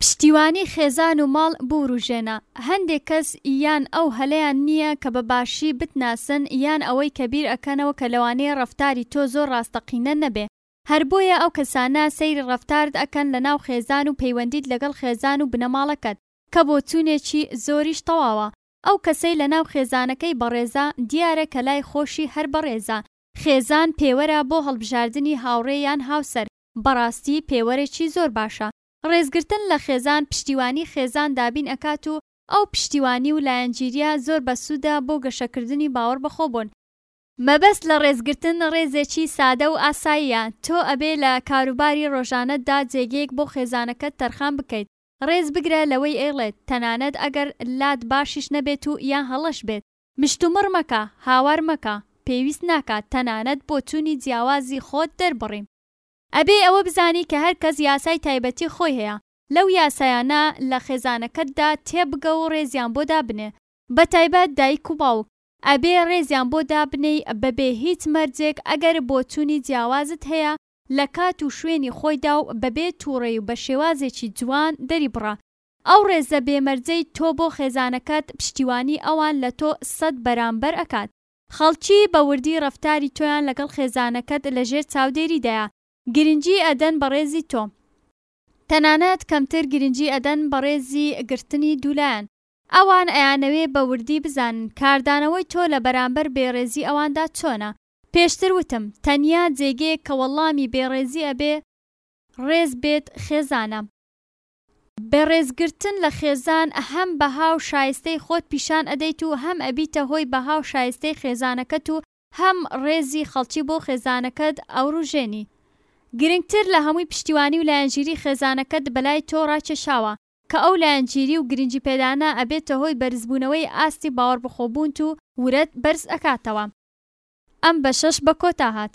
پشتیوانی خێزان و ماڵ بوروژێنە، هەندێک کەس یان ئەو هەلەیان نییە کە بە باشی بتناسن یان ئەوەی کە بیر ئەکەنەوە کە لەوانەیە ڕەفتاری تۆ زۆر ڕاستەقینە نەبێ هەر بۆیە ئەو کەسانە سەیری ڕەفتارت ئەکەن لە ناو خێزان و پەیوەندیت لەگەڵ خێزان و بنەماڵەکەت کە بۆچوونێکی زۆریش تەواوە ئەو کەسەی لە ناو خێزانەکەی بەڕێزە دیارە کە لای خۆشی هەر بەڕێزە خێزان پێوەرە بۆ هەڵبژاردنی هاوڕێ یان هاوسەر بەڕاستی پێوەرێکی زۆر باشە ڕێزگرتن لە خێزان پشتیوانی خێزان دابین ئەکات و ئەو پشتیوانی و لایەنگیریە زۆر بەسودە بۆ گەشەکردنی باوەڕ بەخۆ بون. مەبەست لە ڕێزگرتن ڕێزێکی سادە و ئاساییە تۆ ئەبێ لە کاروباری ڕۆژانەتدا جێگەیەک بۆ خێزانەکەت تەرخان بکەیت ڕێز بگرە لەوەی ئەیڵێت تەنانەت ئەگەر لات باشیش نەبێت و یا هەڵەش بێت مشتومڕ مەکە، هاوار مەکە، پێویست ناکات تەنانەت بۆچوونی جیاوازی خۆت دەربڕی. ئەبێ ئەوە بزانی کە هەر کەس یاسای تایبەتی خۆی هەیە، لەو یاسایانە لە خێزانەکەتدا تێبگە و ڕێزیان بۆ دابنێ، بە تایبەت دایک و باوک، ئەبێ ڕێزیان بۆ دابنێی بەبێ هیچ مەرجێک، ئەگەر بۆچوونی جیاوازت هەیە لە کات و شوێنی خۆیدا و بەبێ توڕەی و بە شێوازێکی جوان دەریبڕە، ئەو ڕێزە بێ مەرجەی تۆ بۆ خێزانەکەت پشتیوانی ئەوان لە تۆ سەد بەرامبەر ئەکات. خەڵکی بە وردی ڕەفتاری تۆیان لەگەڵ خێزانەکەت لە ژێر چاودێریدایە. گرنگی ئەدەن بە ڕێزی تۆ. تەنانەت کەمتر گرنگی ئەدەن بە ڕێزی گرتنی دوولایەن. ئەوان ئەیانەوێ بە وردی بزانن کاردانەوەی تۆ لە بەرامبەر بێ ڕێزی ئەواندا چۆنە. پێشتر وتم تەنیا جێگەیەک کە وەڵامی بێ ڕێزی ئەبێ ڕێز بێت خێزانە. بە ڕێزگرتن لە خێزان هەم بەها و شایستەی خۆت پیشان ئەدەیت و هەم ئەبیتە هۆی بەها و شایستەی خێزانەکەت و هەم ڕێزی خەڵکی بۆ خێزانەکەت ئەوروژێنی. گرنگتر لە هەمووی پشتیوانی و لایەنگیری خێزانەکەت بەلای تۆ ڕاکێشاوە، کە ئەو لایەنگیری و گرنگی پێدانە ئەبێتە هۆی بەرزبوونەوەی ئاستی باوەڕبەخۆبوونت و ورەت بەرز ئەکاتەوە. ئەم بەشەش بە کۆتا هات.